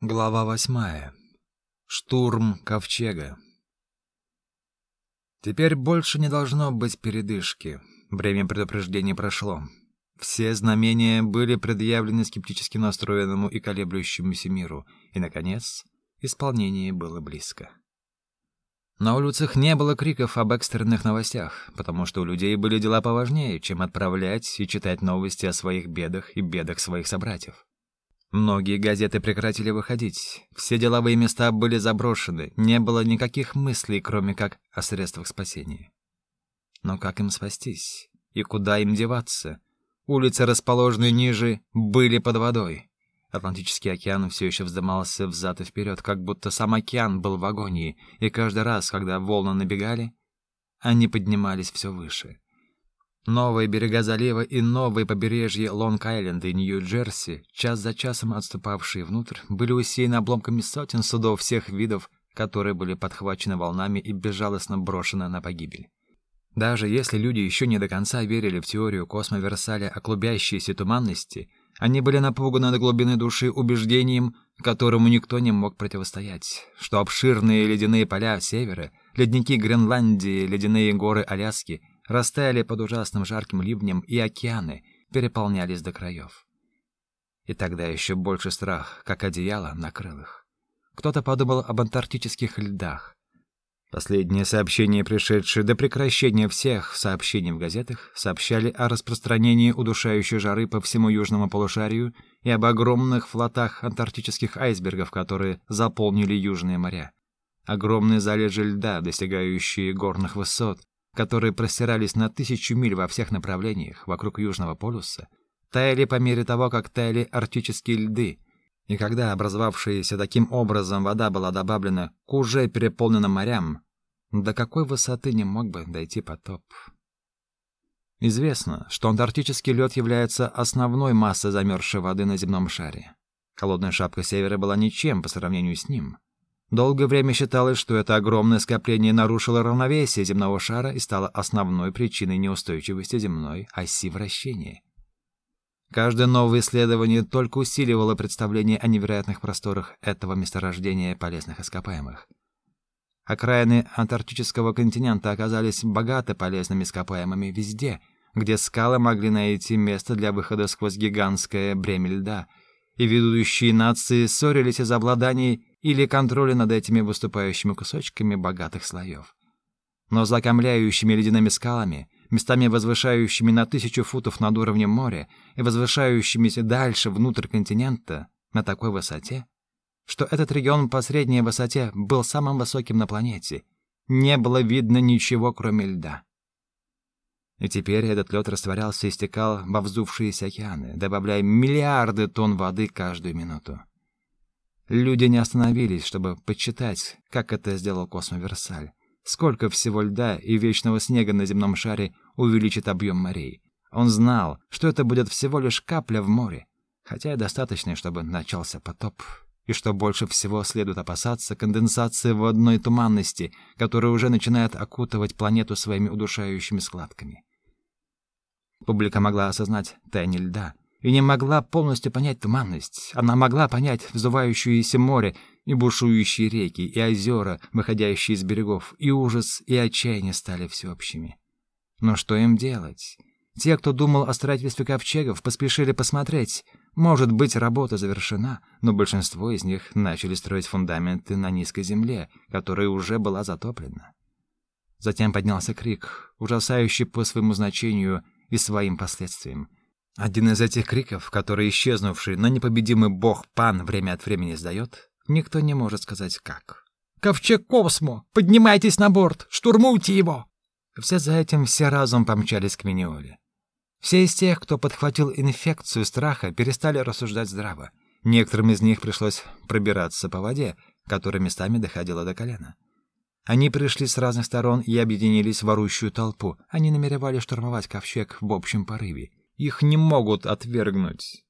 Глава восьмая. Штурм ковчега. Теперь больше не должно быть передышки. Время предупреждений прошло. Все знамения были предъявлены скептически настроенному и колеблющемуся миру, и, наконец, исполнение было близко. На улицах не было криков об экстренных новостях, потому что у людей были дела поважнее, чем отправлять и читать новости о своих бедах и бедах своих собратьев. Многие газеты прекратили выходить. Все деловые места были заброшены. Не было никаких мыслей, кроме как о средствах спасения. Но как им спастись? И куда им деваться? Улицы, расположенные ниже, были под водой. Атлантический океан все еще вздымался взад и вперед, как будто сам океан был в агонии, и каждый раз, когда волны набегали, они поднимались все выше. Новые берега залива и новые побережья Лонг-Айленда и Нью-Джерси, час за часом отступавшие внутрь, были усеяны обломками сотен судов всех видов, которые были подхвачены волнами и безжалостно брошены на погибель. Даже если люди еще не до конца верили в теорию космоверсаля о клубящейся туманности, они были напуганы до глубины души убеждением, которому никто не мог противостоять, что обширные ледяные поля севера, ледники Гренландии, ледяные горы Аляски — растаяли под ужасным жарким ливнем, и океаны переполнялись до краев. И тогда еще больше страх, как одеяло, накрыл их. Кто-то подумал об антарктических льдах. Последние сообщения, пришедшие до прекращения всех сообщений в газетах, сообщали о распространении удушающей жары по всему южному полушарию и об огромных флотах антарктических айсбергов, которые заполнили южные моря. Огромные залежи льда, достигающие горных высот, которые простирались на тысячу миль во всех направлениях вокруг Южного полюса, таяли по мере того, как таяли арктические льды, и когда образовавшаяся таким образом вода была добавлена к уже переполненным морям, до какой высоты не мог бы дойти потоп? Известно, что антарктический лед является основной массой замерзшей воды на земном шаре. Холодная шапка севера была ничем по сравнению с ним. Долгое время считалось, что это огромное скопление нарушило равновесие земного шара и стало основной причиной неустойчивости земной оси вращения. Каждое новое исследование только усиливало представление о невероятных просторах этого месторождения полезных ископаемых. Окраины антарктического континента оказались богаты полезными ископаемыми везде, где скалы могли найти место для выхода сквозь гигантское бремя льда, и ведущие нации ссорились из-за обладаний или контроля над этими выступающими кусочками богатых слоев. Но закомляющими ледяными скалами, местами возвышающими на тысячу футов над уровнем моря и возвышающимися дальше внутрь континента на такой высоте, что этот регион по средней высоте был самым высоким на планете, не было видно ничего, кроме льда. И теперь этот лед растворялся и стекал во вздувшиеся океаны, добавляя миллиарды тонн воды каждую минуту. Люди не остановились, чтобы почитать, как это сделал Космоверсаль. Сколько всего льда и вечного снега на земном шаре увеличит объем морей. Он знал, что это будет всего лишь капля в море, хотя и достаточно, чтобы начался потоп, и что больше всего следует опасаться конденсации водной туманности, которая уже начинает окутывать планету своими удушающими складками. Публика могла осознать таяние льда — и не могла полностью понять туманность. Она могла понять вздувающееся море и бушующие реки, и озера, выходящие из берегов, и ужас, и отчаяние стали всеобщими. Но что им делать? Те, кто думал о строительстве ковчегов, поспешили посмотреть. Может быть, работа завершена, но большинство из них начали строить фундаменты на низкой земле, которая уже была затоплена. Затем поднялся крик, ужасающий по своему значению и своим последствиям. Один из этих криков, который исчезнувший, но непобедимый бог Пан время от времени издает, никто не может сказать как. «Ковчег Космо! Поднимайтесь на борт! Штурмуйте его!» Все за этим все разом помчались к Миниоле. Все из тех, кто подхватил инфекцию страха, перестали рассуждать здраво. Некоторым из них пришлось пробираться по воде, которая местами доходила до колена. Они пришли с разных сторон и объединились в орущую толпу. Они намеревались штурмовать ковчег в общем порыве. Их не могут отвергнуть.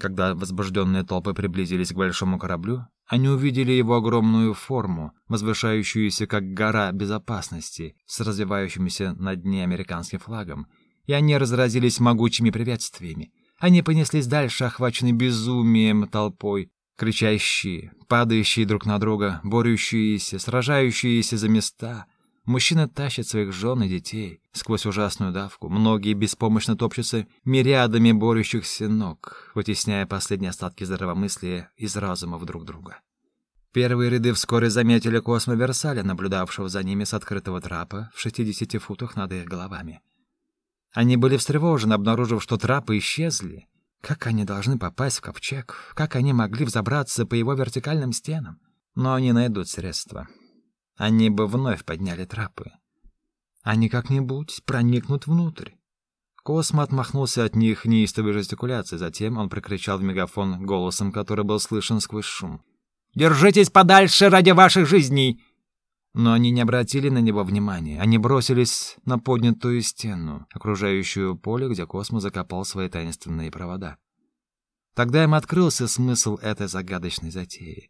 Когда возбужденные толпы приблизились к большому кораблю, они увидели его огромную форму, возвышающуюся как гора безопасности, с развивающимся на дне американским флагом, и они разразились могучими приветствиями. Они понеслись дальше, охваченные безумием толпой, Кричащие, падающие друг на друга, борющиеся, сражающиеся за места. Мужчины тащат своих жен и детей сквозь ужасную давку. Многие беспомощно топчутся мириадами борющихся ног, вытесняя последние остатки здравомыслия из разумов друг друга. Первые ряды вскоре заметили Космо Версаля, наблюдавшего за ними с открытого трапа в 60 футах над их головами. Они были встревожены, обнаружив, что трапы исчезли. Как они должны попасть в ковчег? Как они могли взобраться по его вертикальным стенам? Но они найдут средства. Они бы вновь подняли трапы. Они как-нибудь проникнут внутрь. Космо отмахнулся от них неистовой жестикуляцией, затем он прокричал в мегафон голосом, который был слышен сквозь шум. Держитесь подальше ради ваших жизней!» Но они не обратили на него внимания. Они бросились на поднятую стену, окружающую поле, где Космо закопал свои таинственные провода. Тогда им открылся смысл этой загадочной затеи.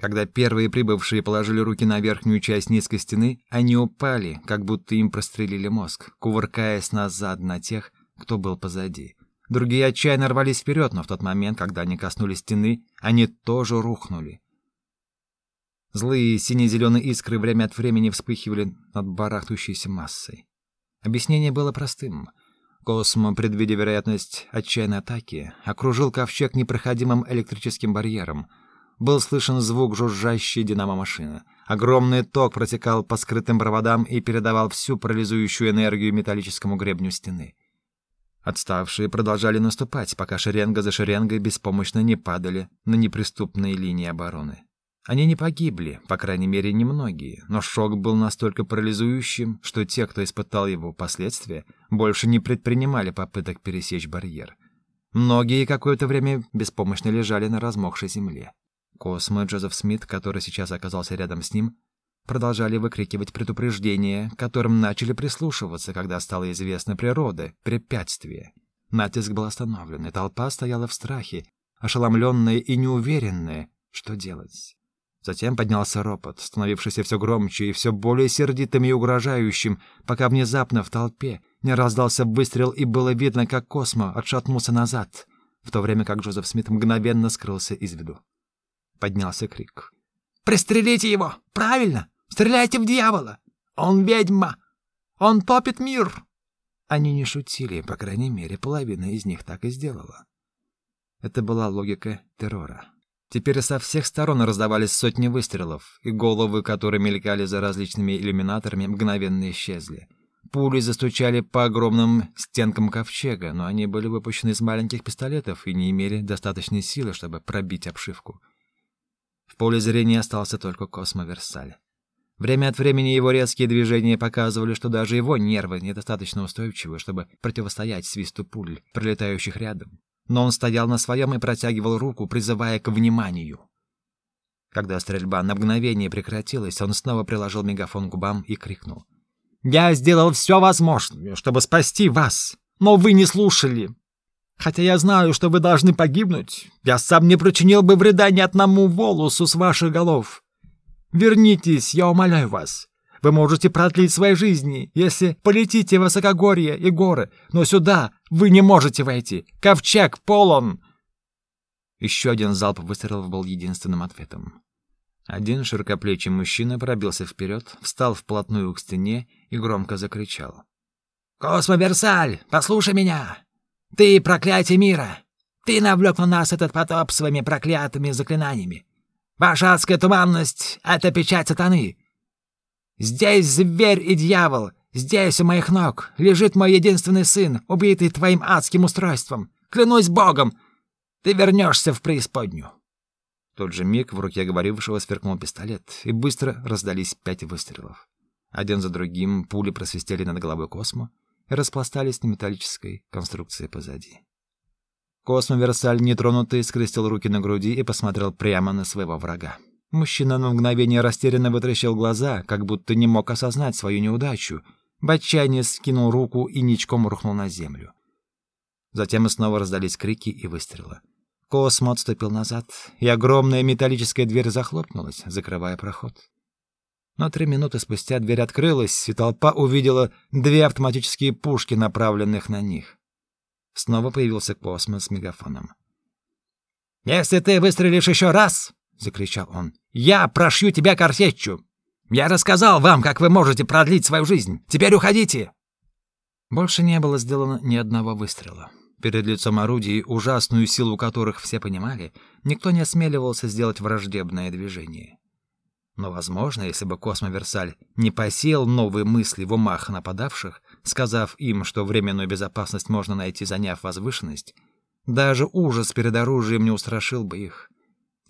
Когда первые прибывшие положили руки на верхнюю часть низкой стены, они упали, как будто им прострелили мозг, кувыркаясь назад на тех, кто был позади. Другие отчаянно рвались вперед, но в тот момент, когда они коснулись стены, они тоже рухнули. Злые сине-зеленые искры время от времени вспыхивали над барахтающейся массой. Объяснение было простым. Космо, предвидя вероятность отчаянной атаки, окружил ковчег непроходимым электрическим барьером. Был слышен звук жужжащей динамо-машины. Огромный ток протекал по скрытым проводам и передавал всю парализующую энергию металлическому гребню стены. Отставшие продолжали наступать, пока шеренга за шеренгой беспомощно не падали на неприступные линии обороны. Они не погибли, по крайней мере, немногие, но шок был настолько парализующим, что те, кто испытал его последствия, больше не предпринимали попыток пересечь барьер. Многие какое-то время беспомощно лежали на размокшей земле. Космо Джозеф Смит, который сейчас оказался рядом с ним, продолжали выкрикивать предупреждения, которым начали прислушиваться, когда стало известно природа, препятствие. Натиск был остановлен, и толпа стояла в страхе, ошеломленная и неуверенная, что делать. Затем поднялся ропот, становившийся все громче и все более сердитым и угрожающим, пока внезапно в толпе не раздался выстрел, и было видно, как Космо отшатнулся назад, в то время как Джозеф Смит мгновенно скрылся из виду. Поднялся крик. «Пристрелите его! Правильно! Стреляйте в дьявола! Он ведьма! Он топит мир!» Они не шутили, по крайней мере, половина из них так и сделала. Это была логика террора. Теперь со всех сторон раздавались сотни выстрелов, и головы, которые мелькали за различными иллюминаторами, мгновенно исчезли. Пули застучали по огромным стенкам ковчега, но они были выпущены из маленьких пистолетов и не имели достаточной силы, чтобы пробить обшивку. Поле зрения остался только Космоверсаль. Время от времени его резкие движения показывали, что даже его нервы недостаточно устойчивы, чтобы противостоять свисту пуль, пролетающих рядом. Но он стоял на своем и протягивал руку, призывая к вниманию. Когда стрельба на мгновение прекратилась, он снова приложил мегафон к губам и крикнул. «Я сделал все возможное, чтобы спасти вас, но вы не слушали. Хотя я знаю, что вы должны погибнуть, я сам не причинил бы вреда ни одному волосу с ваших голов. Вернитесь, я умоляю вас. Вы можете продлить свои жизни, если полетите в высокогорье и горы, но сюда вы не можете войти. Ковчег полон!» Еще один залп выстрелов был единственным ответом. Один широкоплечий мужчина пробился вперед, встал вплотную к стене и громко закричал. «Космоверсаль, послушай меня! Ты проклятие мира! Ты навлек на нас этот потоп своими проклятыми заклинаниями! Ваша адская туманность — это печать сатаны. Здесь зверь и дьявол, здесь у моих ног лежит мой единственный сын, убитый твоим адским устройством. Клянусь Богом, ты вернешься в преисподнюю. Тот же миг в руке говорившего сверкнул пистолет, и быстро раздались пять выстрелов. Один за другим пули просвистели над головой Космо распластались на металлической конструкции позади. Космо Версаль, нетронутый, скрестил руки на груди и посмотрел прямо на своего врага. Мужчина на мгновение растерянно вытращил глаза, как будто не мог осознать свою неудачу. В отчаянии скинул руку и ничком рухнул на землю. Затем снова раздались крики и выстрелы. Космо отступил назад, и огромная металлическая дверь захлопнулась, закрывая проход. Но три минуты спустя дверь открылась, и толпа увидела две автоматические пушки, направленных на них. Снова появился Космо с мегафоном. «Если ты выстрелишь еще раз!» — закричал он. «Я прошью тебя картечью! Я рассказал вам, как вы можете продлить свою жизнь! Теперь уходите!» Больше не было сделано ни одного выстрела. Перед лицом орудий, ужасную силу которых все понимали, никто не осмеливался сделать враждебное движение. Но, возможно, если бы Космоверсаль не посеял новые мысли в умах нападавших, сказав им, что временную безопасность можно найти, заняв возвышенность, даже ужас перед оружием не устрашил бы их.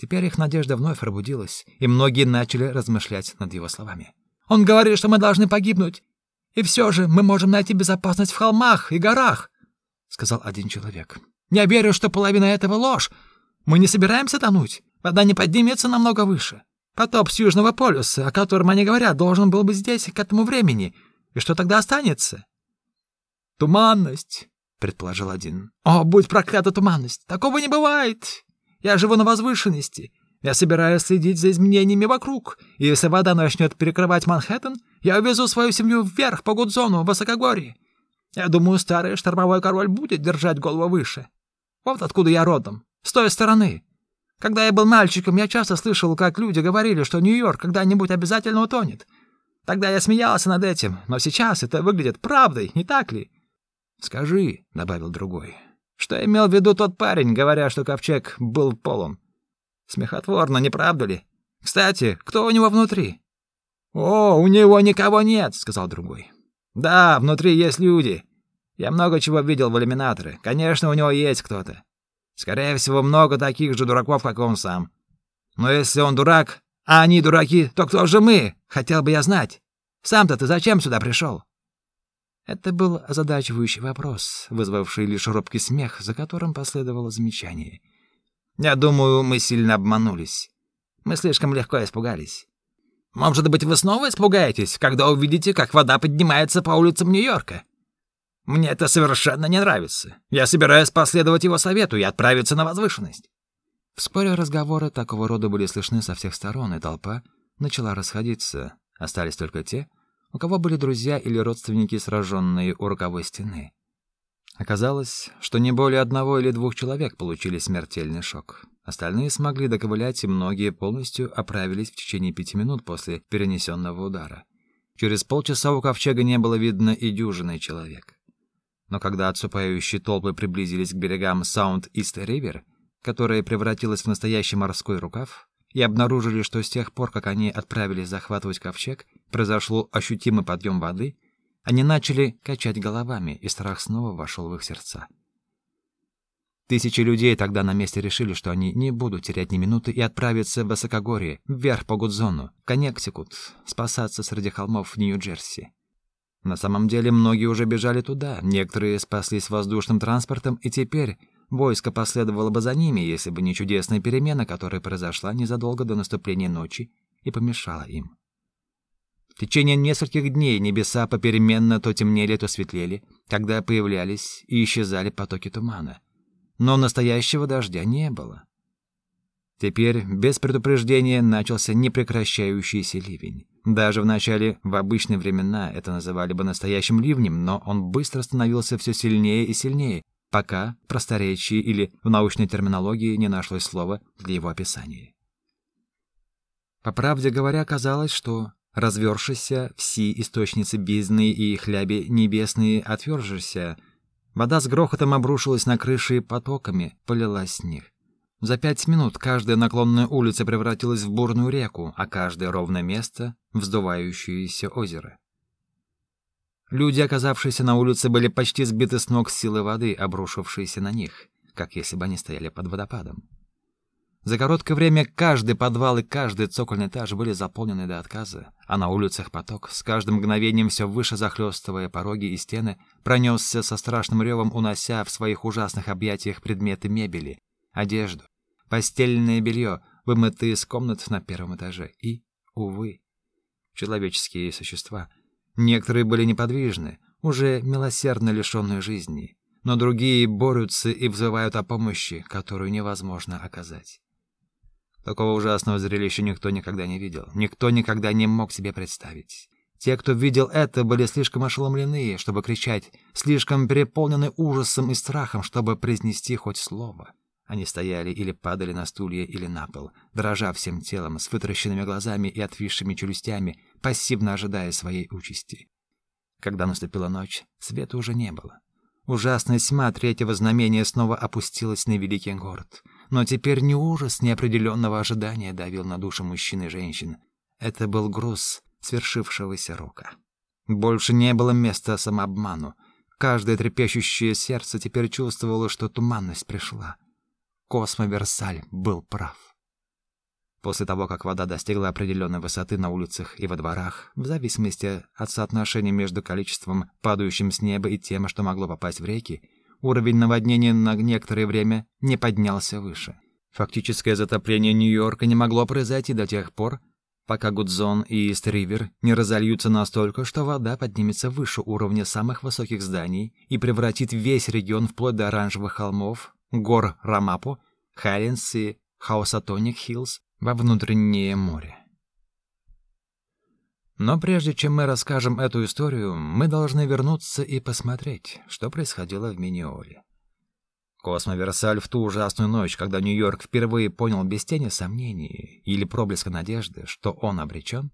Теперь их надежда вновь пробудилась, и многие начали размышлять над его словами. «Он говорит, что мы должны погибнуть, и все же мы можем найти безопасность в холмах и горах», — сказал один человек. «Я верю, что половина этого ложь. Мы не собираемся тонуть. Вода не поднимется намного выше. Потоп с Южного полюса, о котором они говорят, должен был быть здесь к этому времени. И что тогда останется?» «Туманность», — предположил один. «О, будь проклята туманность! Такого не бывает! Я живу на возвышенности. Я собираюсь следить за изменениями вокруг. И если вода начнет перекрывать Манхэттен, я увезу свою семью вверх по Гудзону, в высокогорье. Я думаю, старый штормовой король будет держать голову выше. Вот откуда я родом, с той стороны. Когда я был мальчиком, я часто слышал, как люди говорили, что Нью-Йорк когда-нибудь обязательно утонет. Тогда я смеялся над этим, но сейчас это выглядит правдой, не так ли? «Скажи», — добавил другой, — «что имел в виду тот парень, говоря, что ковчег был полон?» Смехотворно, не правда ли? Кстати, кто у него внутри? О, у него никого нет, сказал другой. Да, внутри есть люди. Я много чего видел в иллюминаторе. Конечно, у него есть кто-то. Скорее всего, много таких же дураков, как он сам. Но если он дурак, а они дураки, то кто же мы? Хотел бы я знать. Сам-то ты зачем сюда пришел? Это был озадачивающий вопрос, вызвавший лишь робкий смех, за которым последовало замечание — я думаю, мы сильно обманулись. Мы слишком легко испугались. Может быть, вы снова испугаетесь, когда увидите, как вода поднимается по улицам Нью-Йорка? Мне это совершенно не нравится. Я собираюсь последовать его совету и отправиться на возвышенность. Вскоре разговоры такого рода были слышны со всех сторон, и толпа начала расходиться. Остались только те, у кого были друзья или родственники, сраженные у роковой стены. Оказалось, что не более одного или двух человек получили смертельный шок. Остальные смогли доковылять, и многие полностью оправились в течение пяти минут после перенесенного удара. Через полчаса у ковчега не было видно и дюжины человек. Но когда отступающие толпы приблизились к берегам Саунд-Ист-Ривер, которая превратилась в настоящий морской рукав, и обнаружили, что с тех пор, как они отправились захватывать ковчег, произошел ощутимый подъем воды — они начали качать головами, и страх снова вошел в их сердца. Тысячи людей тогда на месте решили, что они не будут терять ни минуты и отправятся в высокогорье, вверх по Гудзону, Коннектикут, спасаться среди холмов Нью-Джерси. На самом деле многие уже бежали туда, некоторые спаслись воздушным транспортом, и теперь войско последовало бы за ними, если бы не чудесная перемена, которая произошла незадолго до наступления ночи и помешала им. В течение нескольких дней небеса попеременно то темнели, то светлели, когда появлялись и исчезали потоки тумана. Но настоящего дождя не было. Теперь без предупреждения начался непрекращающийся ливень. Даже в начале, в обычные времена, это называли бы настоящим ливнем, но он быстро становился все сильнее и сильнее, пока в просторечии или в научной терминологии не нашлось слова для его описания. По правде говоря, казалось, что развершися, все источницы бездны и хляби небесные отвержися. Вода с грохотом обрушилась на крыши потоками полилась с них. За пять минут каждая наклонная улица превратилась в бурную реку, а каждое ровное место — в вздувающееся озеро. Люди, оказавшиеся на улице, были почти сбиты с ног силы воды, обрушившейся на них, как если бы они стояли под водопадом. За короткое время каждый подвал и каждый цокольный этаж были заполнены до отказа, а на улицах поток, с каждым мгновением все выше захлестывая пороги и стены, пронесся со страшным ревом, унося в своих ужасных объятиях предметы мебели, одежду, постельное белье, вымытые из комнат на первом этаже. И, увы, человеческие существа. Некоторые были неподвижны, уже милосердно лишенные жизни, но другие борются и взывают о помощи, которую невозможно оказать. Такого ужасного зрелища никто никогда не видел, никто никогда не мог себе представить. Те, кто видел это, были слишком ошеломлены, чтобы кричать, слишком переполнены ужасом и страхом, чтобы произнести хоть слово. Они стояли или падали на стулья или на пол, дрожа всем телом, с вытаращенными глазами и отвисшими челюстями, пассивно ожидая своей участи. Когда наступила ночь, света уже не было. Ужасная тьма третьего знамения снова опустилась на великий город. Но теперь не ужас неопределенного ожидания давил на души мужчин и женщин. Это был груз свершившегося рока. Больше не было места самообману. Каждое трепещущее сердце теперь чувствовало, что туманность пришла. Космоверсаль был прав. После того, как вода достигла определенной высоты на улицах и во дворах, в зависимости от соотношения между количеством падающим с неба и тем, что могло попасть в реки, уровень наводнения на некоторое время не поднялся выше. Фактическое затопление Нью-Йорка не могло произойти до тех пор, пока Гудзон и Ист-Ривер не разольются настолько, что вода поднимется выше уровня самых высоких зданий и превратит весь регион вплоть до оранжевых холмов, гор Рамапо, Хайленс и Хаусатоник-Хиллз во внутреннее море. Но прежде чем мы расскажем эту историю, мы должны вернуться и посмотреть, что происходило в Миниоле. Космоверсаль в ту ужасную ночь, когда Нью-Йорк впервые понял без тени сомнений или проблеска надежды, что он обречен,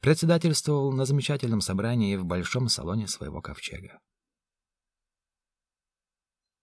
председательствовал на замечательном собрании в большом салоне своего ковчега.